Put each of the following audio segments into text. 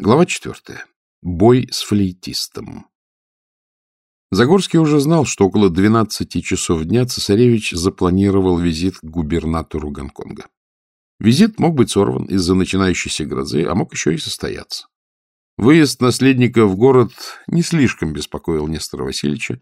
Глава четвертая. Бой с флейтистом. Загорский уже знал, что около 12 часов дня цесаревич запланировал визит к губернатору Гонконга. Визит мог быть сорван из-за начинающейся грозы, а мог еще и состояться. Выезд наследника в город не слишком беспокоил Нестора Васильевича.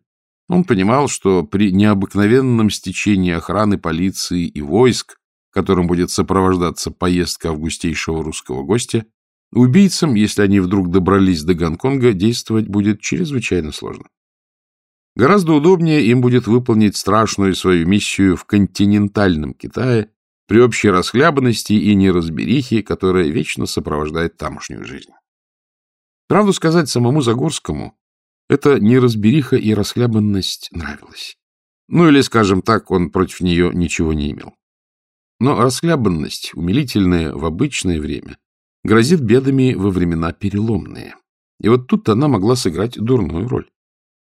Он понимал, что при необыкновенном стечении охраны, полиции и войск, которым будет сопровождаться поездка августейшего русского гостя, Убийцам, если они вдруг добрались до Гонконга, действовать будет чрезвычайно сложно. Гораздо удобнее им будет выполнить страшную свою миссию в континентальном Китае при общей расхлябанности и неразберихе, которая вечно сопровождает тамошнюю жизнь. Правду сказать самому Загорскому, эта неразбериха и расхлябанность нравилась. Ну или, скажем так, он против нее ничего не имел. Но расхлябанность, умилительная в обычное время, грозит бедами во времена переломные. И вот тут она могла сыграть дурную роль.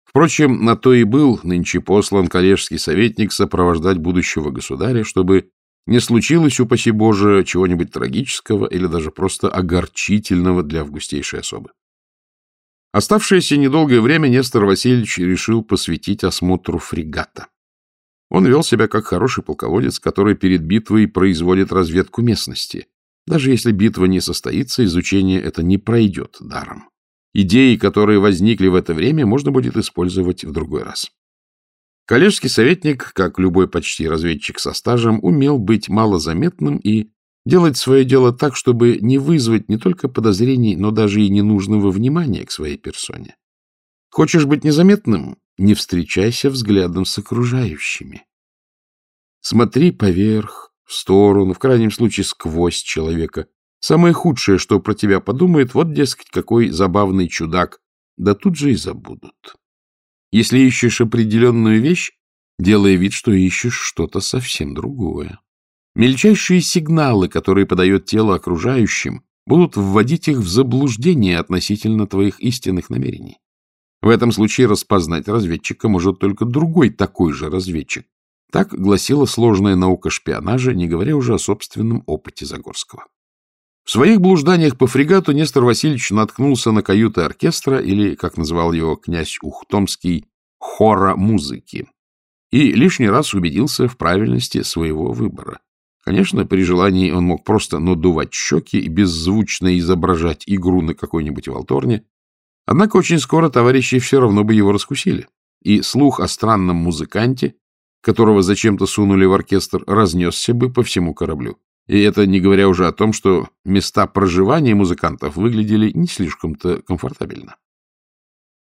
Впрочем, на то и был нынче послан коллежский советник сопровождать будущего государя, чтобы не случилось, упаси Боже, чего-нибудь трагического или даже просто огорчительного для августейшей особы. Оставшееся недолгое время Нестор Васильевич решил посвятить осмотру фрегата. Он вел себя как хороший полководец, который перед битвой производит разведку местности, даже если битва не состоится, изучение это не пройдет даром. Идеи, которые возникли в это время, можно будет использовать в другой раз. Коллежский советник, как любой почти разведчик со стажем, умел быть малозаметным и делать свое дело так, чтобы не вызвать не только подозрений, но даже и ненужного внимания к своей персоне. Хочешь быть незаметным? Не встречайся взглядом с окружающими. Смотри поверх, в сторону, в крайнем случае сквозь человека. Самое худшее, что про тебя подумает, вот, дескать, какой забавный чудак, да тут же и забудут. Если ищешь определенную вещь, делай вид, что ищешь что-то совсем другое. Мельчайшие сигналы, которые подает тело окружающим, будут вводить их в заблуждение относительно твоих истинных намерений. В этом случае распознать разведчика может только другой такой же разведчик, так гласила сложная наука шпионажа, не говоря уже о собственном опыте Загорского. В своих блужданиях по фрегату Нестор Васильевич наткнулся на каюты оркестра, или, как называл его князь Ухтомский, хора музыки, и лишний раз убедился в правильности своего выбора. Конечно, при желании он мог просто надувать щеки и беззвучно изображать игру на какой-нибудь валторне, однако очень скоро товарищи все равно бы его раскусили, и слух о странном музыканте которого зачем-то сунули в оркестр, разнесся бы по всему кораблю. И это не говоря уже о том, что места проживания музыкантов выглядели не слишком-то комфортабельно.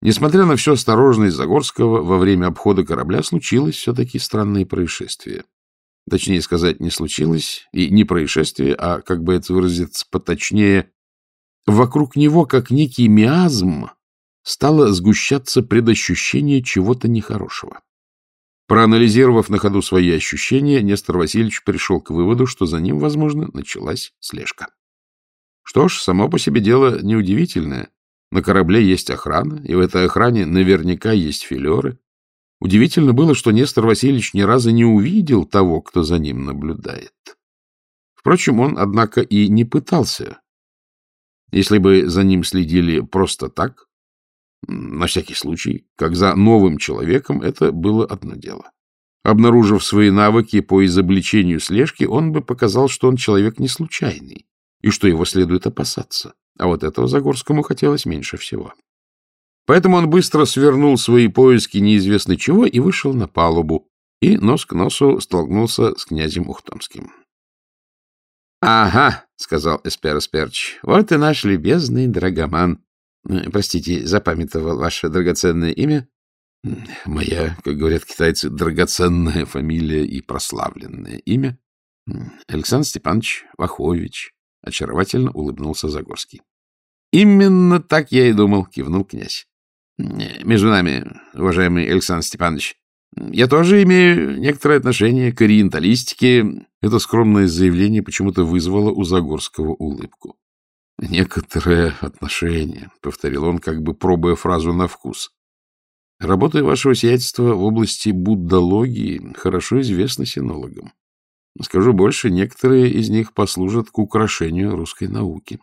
Несмотря на всю осторожность Загорского, во время обхода корабля случилось все-таки странное происшествие. Точнее сказать, не случилось, и не происшествие, а, как бы это выразиться поточнее, вокруг него, как некий миазм, стало сгущаться предощущение чего-то нехорошего. Проанализировав на ходу свои ощущения, Нестор Васильевич пришел к выводу, что за ним, возможно, началась слежка. Что ж, само по себе дело неудивительное. На корабле есть охрана, и в этой охране наверняка есть филеры. Удивительно было, что Нестор Васильевич ни разу не увидел того, кто за ним наблюдает. Впрочем, он, однако, и не пытался. Если бы за ним следили просто так, на всякий случай, как за новым человеком, это было одно дело. Обнаружив свои навыки по изобличению слежки, он бы показал, что он человек не случайный, и что его следует опасаться. А вот этого Загорскому хотелось меньше всего. Поэтому он быстро свернул свои поиски неизвестно чего и вышел на палубу, и нос к носу столкнулся с князем Ухтомским. — Ага, — сказал Эспер Эсперч, — вот и наш любезный драгоман. Э, простите, запамятовал ваше драгоценное имя? Моя, как говорят китайцы, драгоценная фамилия и прославленное имя. Александр Степанович Вахович. Очаровательно улыбнулся Загорский. Именно так я и думал, кивнул князь. Между нами, уважаемый Александр Степанович, я тоже имею некоторое отношение к ориенталистике. Это скромное заявление почему-то вызвало у Загорского улыбку. — Некоторое отношение, — повторил он, как бы пробуя фразу на вкус. — Работа вашего сиятельства в области буддологии хорошо известна синологам. Скажу больше, некоторые из них послужат к украшению русской науки.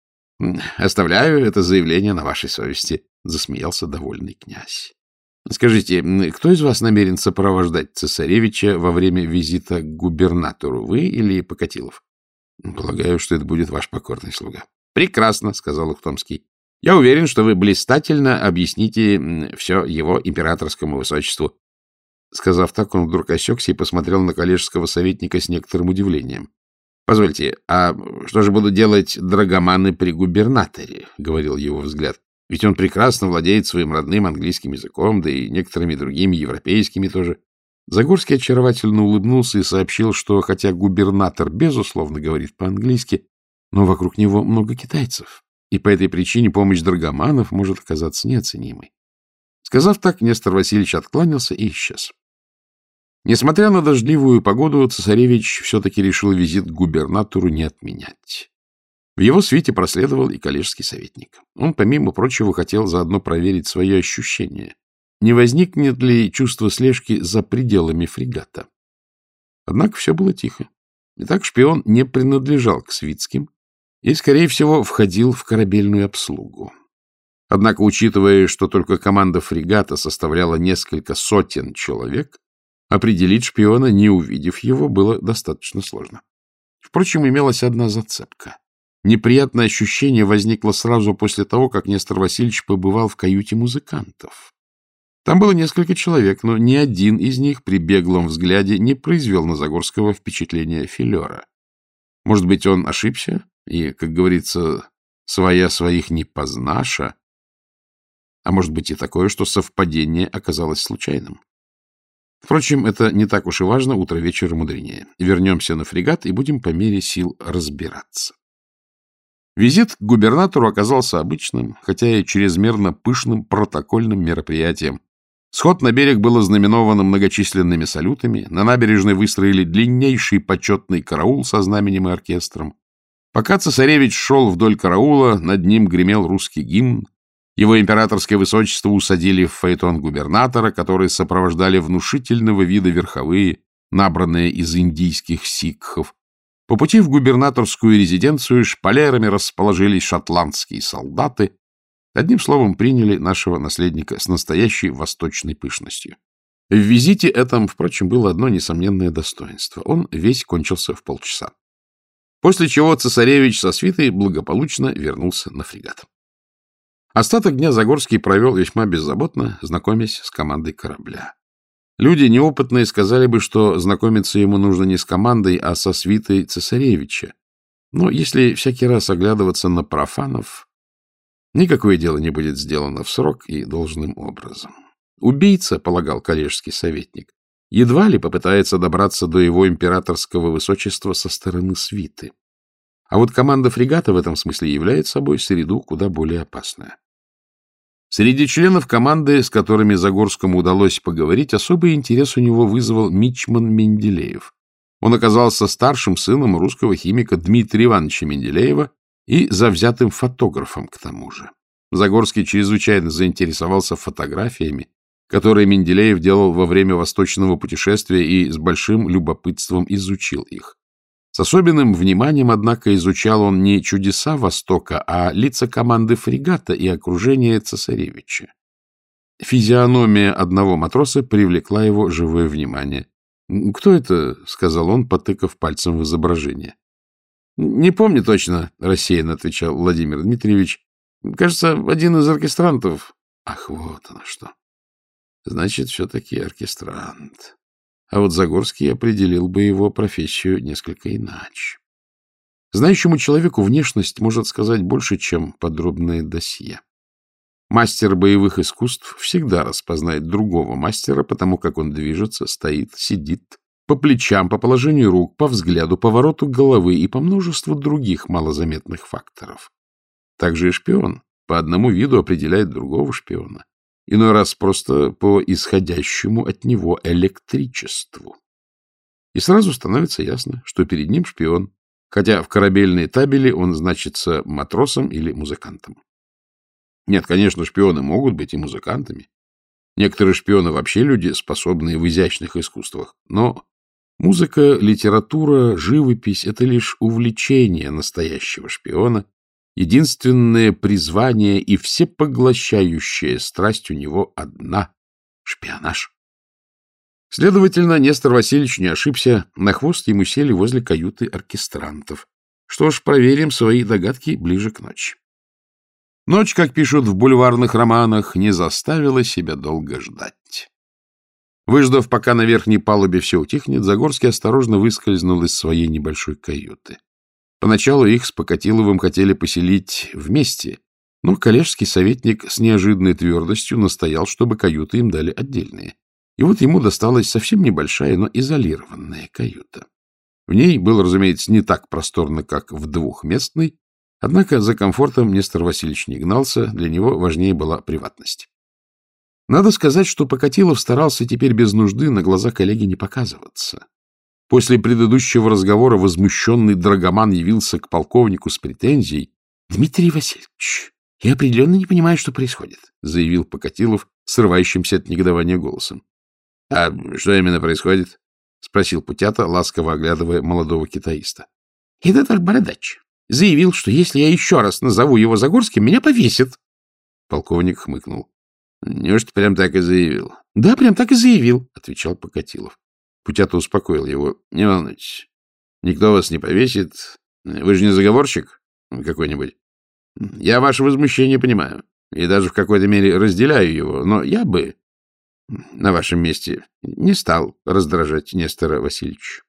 — Оставляю это заявление на вашей совести, — засмеялся довольный князь. — Скажите, кто из вас намерен сопровождать цесаревича во время визита к губернатору, вы или Покатилов? — Полагаю, что это будет ваш покорный слуга. — Прекрасно, — сказал Ухтомский. — Я уверен, что вы блистательно объясните все его императорскому высочеству. Сказав так, он вдруг осекся и посмотрел на коллежского советника с некоторым удивлением. — Позвольте, а что же будут делать драгоманы при губернаторе? — говорил его взгляд. — Ведь он прекрасно владеет своим родным английским языком, да и некоторыми другими европейскими тоже. Загорский очаровательно улыбнулся и сообщил, что хотя губернатор, безусловно, говорит по-английски, но вокруг него много китайцев, и по этой причине помощь драгоманов может оказаться неоценимой. Сказав так, Нестор Васильевич откланялся и исчез. Несмотря на дождливую погоду, цесаревич все-таки решил визит к губернатору не отменять. В его свите проследовал и коллежский советник. Он, помимо прочего, хотел заодно проверить свои ощущения. Не возникнет ли чувство слежки за пределами фрегата? Однако все было тихо. Итак, шпион не принадлежал к свитским и, скорее всего, входил в корабельную обслугу. Однако, учитывая, что только команда фрегата составляла несколько сотен человек, Определить шпиона, не увидев его, было достаточно сложно. Впрочем, имелась одна зацепка. Неприятное ощущение возникло сразу после того, как Нестор Васильевич побывал в каюте музыкантов. Там было несколько человек, но ни один из них при беглом взгляде не произвел на Загорского впечатления филера. Может быть, он ошибся, и, как говорится, своя своих не познаша, а может быть и такое, что совпадение оказалось случайным. Впрочем, это не так уж и важно, утро вечера мудренее. Вернемся на фрегат и будем по мере сил разбираться. Визит к губернатору оказался обычным, хотя и чрезмерно пышным протокольным мероприятием. Сход на берег был ознаменован многочисленными салютами, на набережной выстроили длиннейший почетный караул со знаменем и оркестром. Пока цесаревич шел вдоль караула, над ним гремел русский гимн, его императорское высочество усадили в фаэтон губернатора, который сопровождали внушительного вида верховые, набранные из индийских сикхов. По пути в губернаторскую резиденцию шпалерами расположились шотландские солдаты. Одним словом, приняли нашего наследника с настоящей восточной пышностью. В визите этом, впрочем, было одно несомненное достоинство. Он весь кончился в полчаса. После чего цесаревич со свитой благополучно вернулся на фрегат. Остаток дня Загорский провел весьма беззаботно, знакомясь с командой корабля. Люди неопытные сказали бы, что знакомиться ему нужно не с командой, а со свитой цесаревича. Но если всякий раз оглядываться на профанов, никакое дело не будет сделано в срок и должным образом. Убийца, полагал коллежский советник, едва ли попытается добраться до его императорского высочества со стороны свиты. А вот команда фрегата в этом смысле является собой среду куда более опасную. Среди членов команды, с которыми Загорскому удалось поговорить, особый интерес у него вызвал Мичман Менделеев. Он оказался старшим сыном русского химика Дмитрия Ивановича Менделеева и завзятым фотографом к тому же. Загорский чрезвычайно заинтересовался фотографиями, которые Менделеев делал во время восточного путешествия и с большим любопытством изучил их. С особенным вниманием, однако, изучал он не чудеса Востока, а лица команды фрегата и окружение цесаревича. Физиономия одного матроса привлекла его живое внимание. — Кто это? — сказал он, потыкав пальцем в изображение. — Не помню точно, — рассеянно отвечал Владимир Дмитриевич. — Кажется, один из оркестрантов. — Ах, вот оно что. Значит, все-таки оркестрант. А вот Загорский определил бы его профессию несколько иначе. Знающему человеку внешность может сказать больше, чем подробное досье. Мастер боевых искусств всегда распознает другого мастера, потому как он движется, стоит, сидит, по плечам, по положению рук, по взгляду, повороту головы и по множеству других малозаметных факторов. Также и шпион по одному виду определяет другого шпиона иной раз просто по исходящему от него электричеству. И сразу становится ясно, что перед ним шпион, хотя в корабельной табели он значится матросом или музыкантом. Нет, конечно, шпионы могут быть и музыкантами. Некоторые шпионы вообще люди, способные в изящных искусствах. Но музыка, литература, живопись — это лишь увлечение настоящего шпиона, Единственное призвание и всепоглощающая страсть у него одна — шпионаж. Следовательно, Нестор Васильевич не ошибся, на хвост ему сели возле каюты оркестрантов. Что ж, проверим свои догадки ближе к ночи. Ночь, как пишут в бульварных романах, не заставила себя долго ждать. Выждав, пока на верхней палубе все утихнет, Загорский осторожно выскользнул из своей небольшой каюты. Поначалу их с Покатиловым хотели поселить вместе, но коллежский советник с неожиданной твердостью настоял, чтобы каюты им дали отдельные. И вот ему досталась совсем небольшая, но изолированная каюта. В ней было, разумеется, не так просторно, как в двухместной, Однако за комфортом Нестор Васильевич не гнался, для него важнее была приватность. Надо сказать, что Покатилов старался теперь без нужды на глаза коллеги не показываться. После предыдущего разговора возмущенный Драгоман явился к полковнику с претензией. — Дмитрий Васильевич, я определенно не понимаю, что происходит, — заявил Покатилов срывающимся от негодования голосом. — А что именно происходит? — спросил Путята, ласково оглядывая молодого китаиста. — Этот бородач Заявил, что если я еще раз назову его Загорским, меня повесят. Полковник хмыкнул. — Неужто прям так и заявил? — Да, прям так и заявил, — отвечал Покатилов. Путята успокоил его. — Не волнуйтесь, никто вас не повесит. Вы же не заговорщик какой-нибудь. Я ваше возмущение понимаю и даже в какой-то мере разделяю его, но я бы на вашем месте не стал раздражать Нестора Васильевича.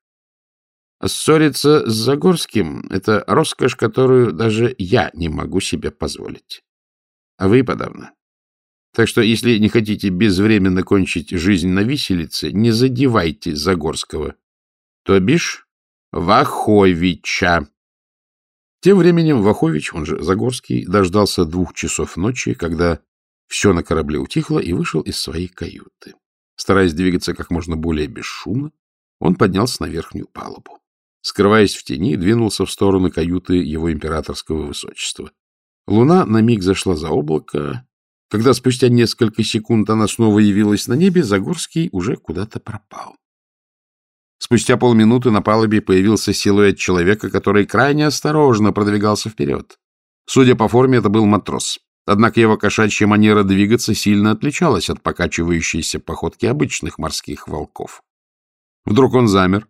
Ссориться с Загорским — это роскошь, которую даже я не могу себе позволить. А вы подавно. Так что, если не хотите безвременно кончить жизнь на виселице, не задевайте Загорского. То бишь Ваховича. Тем временем Вахович, он же Загорский, дождался двух часов ночи, когда все на корабле утихло, и вышел из своей каюты. Стараясь двигаться как можно более бесшумно, он поднялся на верхнюю палубу скрываясь в тени, двинулся в сторону каюты его императорского высочества. Луна на миг зашла за облако. Когда спустя несколько секунд она снова явилась на небе, Загорский уже куда-то пропал. Спустя полминуты на палубе появился силуэт человека, который крайне осторожно продвигался вперед. Судя по форме, это был матрос. Однако его кошачья манера двигаться сильно отличалась от покачивающейся походки обычных морских волков. Вдруг он замер,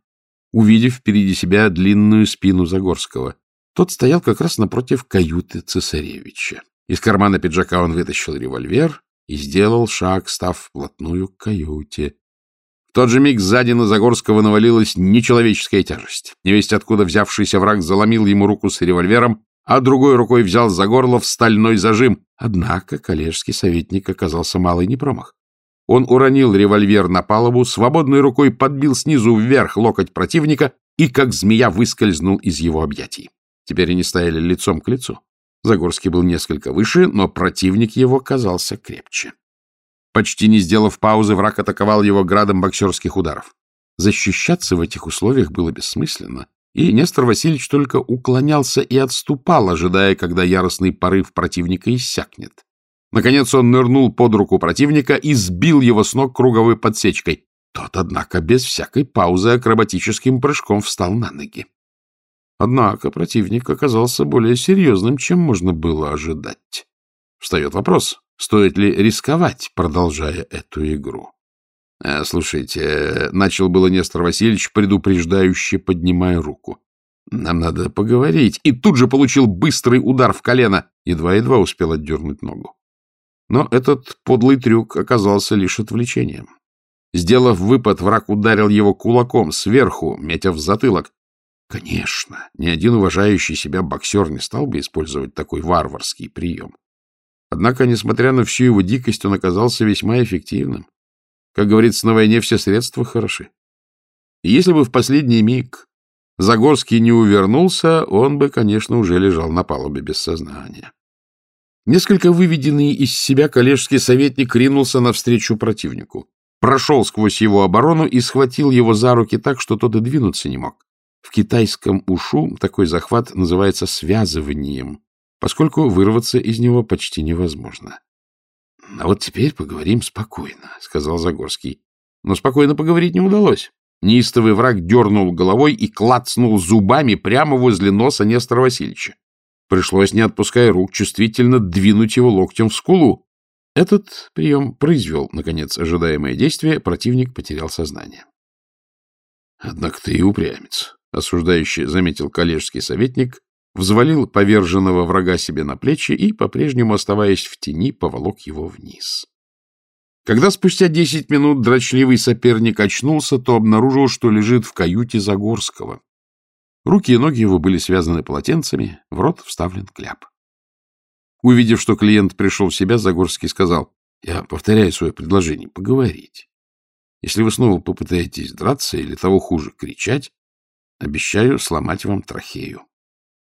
увидев впереди себя длинную спину Загорского. Тот стоял как раз напротив каюты цесаревича. Из кармана пиджака он вытащил револьвер и сделал шаг, став вплотную к каюте. В тот же миг сзади на Загорского навалилась нечеловеческая тяжесть. Невесть откуда взявшийся враг заломил ему руку с револьвером, а другой рукой взял за горло в стальной зажим. Однако коллежский советник оказался малый непромах. Он уронил револьвер на палубу, свободной рукой подбил снизу вверх локоть противника и, как змея, выскользнул из его объятий. Теперь они стояли лицом к лицу. Загорский был несколько выше, но противник его казался крепче. Почти не сделав паузы, враг атаковал его градом боксерских ударов. Защищаться в этих условиях было бессмысленно, и Нестор Васильевич только уклонялся и отступал, ожидая, когда яростный порыв противника иссякнет. Наконец он нырнул под руку противника и сбил его с ног круговой подсечкой. Тот, однако, без всякой паузы акробатическим прыжком встал на ноги. Однако противник оказался более серьезным, чем можно было ожидать. Встает вопрос, стоит ли рисковать, продолжая эту игру. «Э, — Слушайте, э, — начал было Нестор Васильевич, предупреждающе поднимая руку. — Нам надо поговорить. И тут же получил быстрый удар в колено. Едва-едва успел отдернуть ногу. Но этот подлый трюк оказался лишь отвлечением. Сделав выпад, враг ударил его кулаком сверху, метя в затылок. Конечно, ни один уважающий себя боксер не стал бы использовать такой варварский прием. Однако, несмотря на всю его дикость, он оказался весьма эффективным. Как говорится, на войне все средства хороши. И если бы в последний миг Загорский не увернулся, он бы, конечно, уже лежал на палубе без сознания. Несколько выведенный из себя коллежский советник ринулся навстречу противнику, прошел сквозь его оборону и схватил его за руки так, что тот и двинуться не мог. В китайском ушу такой захват называется связыванием, поскольку вырваться из него почти невозможно. — А вот теперь поговорим спокойно, — сказал Загорский. Но спокойно поговорить не удалось. Неистовый враг дернул головой и клацнул зубами прямо возле носа Нестора Васильевича. Пришлось, не отпуская рук, чувствительно двинуть его локтем в скулу. Этот прием произвел, наконец, ожидаемое действие, противник потерял сознание. — Однако ты и упрямец, — осуждающий заметил коллежский советник, взвалил поверженного врага себе на плечи и, по-прежнему оставаясь в тени, поволок его вниз. Когда спустя десять минут дрочливый соперник очнулся, то обнаружил, что лежит в каюте Загорского. Руки и ноги его были связаны полотенцами, в рот вставлен кляп. Увидев, что клиент пришел в себя, Загорский сказал, «Я повторяю свое предложение — поговорить. Если вы снова попытаетесь драться или того хуже кричать, обещаю сломать вам трахею».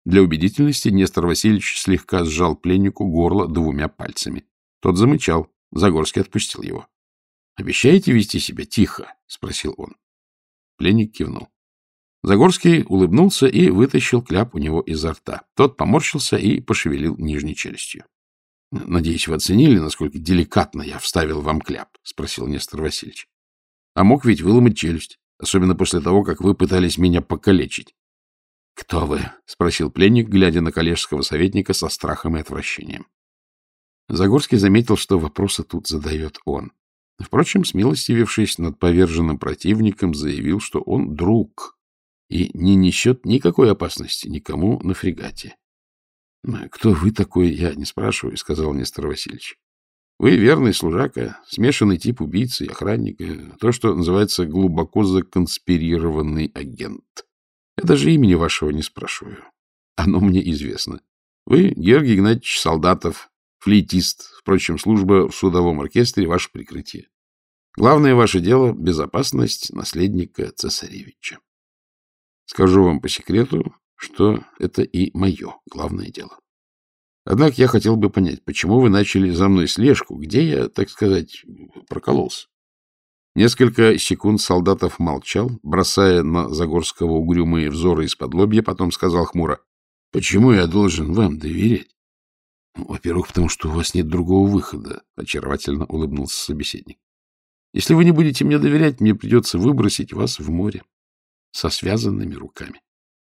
Для убедительности Нестор Васильевич слегка сжал пленнику горло двумя пальцами. Тот замычал. Загорский отпустил его. — Обещаете вести себя тихо? — спросил он. Пленник кивнул. Загорский улыбнулся и вытащил кляп у него изо рта. Тот поморщился и пошевелил нижней челюстью. — Надеюсь, вы оценили, насколько деликатно я вставил вам кляп? — спросил Нестор Васильевич. — А мог ведь выломать челюсть, особенно после того, как вы пытались меня покалечить. — Кто вы? — спросил пленник, глядя на коллежского советника со страхом и отвращением. Загорский заметил, что вопросы тут задает он. Впрочем, смилостивившись над поверженным противником, заявил, что он друг и не несет никакой опасности никому на фрегате. — Кто вы такой, я не спрашиваю, — сказал Нестор Васильевич. — Вы верный служака, смешанный тип убийцы и охранника, то, что называется глубоко законспирированный агент. Я даже имени вашего не спрашиваю. Оно мне известно. Вы Георгий Игнатьевич Солдатов, флейтист. Впрочем, служба в судовом оркестре — ваше прикрытие. Главное ваше дело — безопасность наследника цесаревича. Скажу вам по секрету, что это и мое главное дело. Однако я хотел бы понять, почему вы начали за мной слежку, где я, так сказать, прокололся. Несколько секунд солдатов молчал, бросая на Загорского угрюмые взоры из-под лобья, потом сказал хмуро, — Почему я должен вам доверять? Ну, — Во-первых, потому что у вас нет другого выхода, — очаровательно улыбнулся собеседник. — Если вы не будете мне доверять, мне придется выбросить вас в море со связанными руками.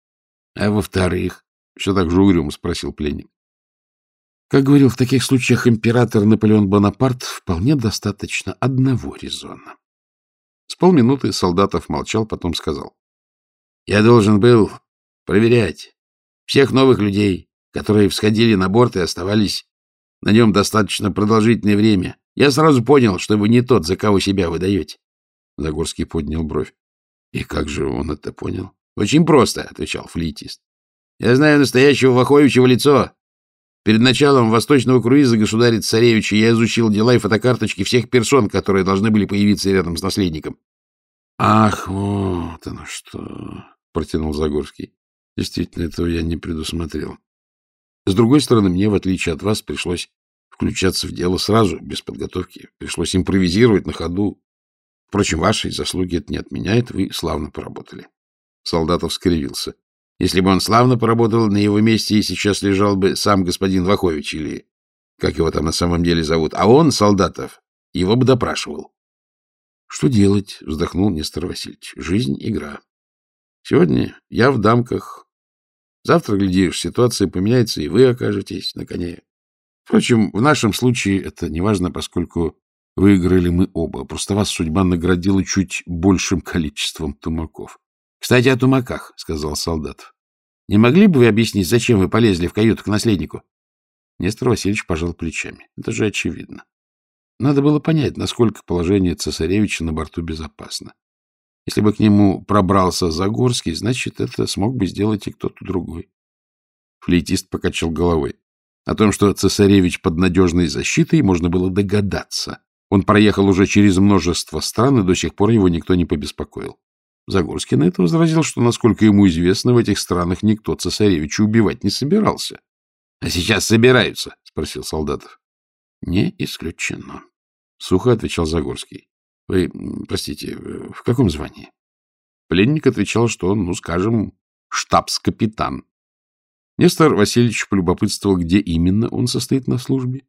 — А во-вторых, — все так же угрюмо спросил пленник, как говорил в таких случаях император Наполеон Бонапарт, вполне достаточно одного резона. С полминуты Солдатов молчал, потом сказал. — Я должен был проверять всех новых людей, которые всходили на борт и оставались на нем достаточно продолжительное время. Я сразу понял, что вы не тот, за кого себя выдаете. Загорский поднял бровь. — И как же он это понял? — Очень просто, — отвечал флейтист. — Я знаю настоящего Ваховича в лицо. Перед началом восточного круиза государя-царевича я изучил дела и фотокарточки всех персон, которые должны были появиться рядом с наследником. — Ах, вот оно что! — протянул Загорский. — Действительно, этого я не предусмотрел. С другой стороны, мне, в отличие от вас, пришлось включаться в дело сразу, без подготовки. Пришлось импровизировать на ходу. Впрочем, вашей заслуги это не отменяет, вы славно поработали. Солдатов скривился. Если бы он славно поработал, на его месте и сейчас лежал бы сам господин Вахович или как его там на самом деле зовут. А он, Солдатов, его бы допрашивал. — Что делать? — вздохнул Нестор Васильевич. — Жизнь — игра. Сегодня я в дамках. Завтра, глядишь, ситуация поменяется, и вы окажетесь на коне. Впрочем, в нашем случае это не важно, поскольку выиграли мы оба. Просто вас судьба наградила чуть большим количеством тумаков. — Кстати, о тумаках, — сказал солдат. — Не могли бы вы объяснить, зачем вы полезли в каюту к наследнику? Нестор Васильевич пожал плечами. Это же очевидно. Надо было понять, насколько положение цесаревича на борту безопасно. Если бы к нему пробрался Загорский, значит, это смог бы сделать и кто-то другой. Флейтист покачал головой. О том, что цесаревич под надежной защитой, можно было догадаться. Он проехал уже через множество стран, и до сих пор его никто не побеспокоил. Загорский на это возразил, что, насколько ему известно, в этих странах никто цесаревича убивать не собирался. — А сейчас собираются? — спросил Солдатов. — Не исключено. Сухо отвечал Загорский. — Вы, простите, в каком звании? Пленник отвечал, что он, ну, скажем, штабс-капитан. Нестор Васильевич полюбопытствовал, где именно он состоит на службе.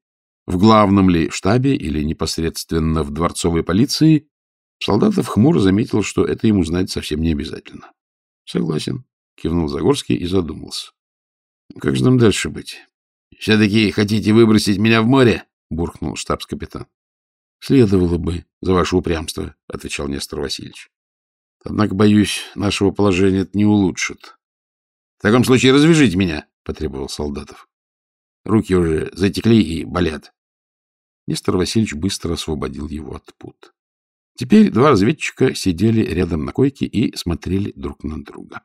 В главном ли штабе или непосредственно в дворцовой полиции Солдатов хмуро заметил, что это ему знать совсем не обязательно. — Согласен, — кивнул Загорский и задумался. — Как же нам дальше быть? — Все-таки хотите выбросить меня в море? — буркнул штабс-капитан. — Следовало бы за ваше упрямство, — отвечал Нестор Васильевич. — Однако, боюсь, нашего положения это не улучшит. — В таком случае развяжите меня, — потребовал солдатов. Руки уже затекли и болят. Нестор Васильевич быстро освободил его от пут. Теперь два разведчика сидели рядом на койке и смотрели друг на друга.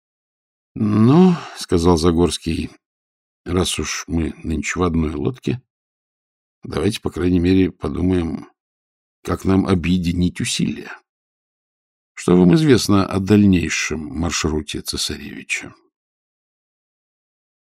— Ну, — сказал Загорский, — раз уж мы нынче в одной лодке, давайте, по крайней мере, подумаем, как нам объединить усилия. Что вам известно о дальнейшем маршруте цесаревича? —